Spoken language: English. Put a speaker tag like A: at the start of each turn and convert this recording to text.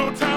A: no time.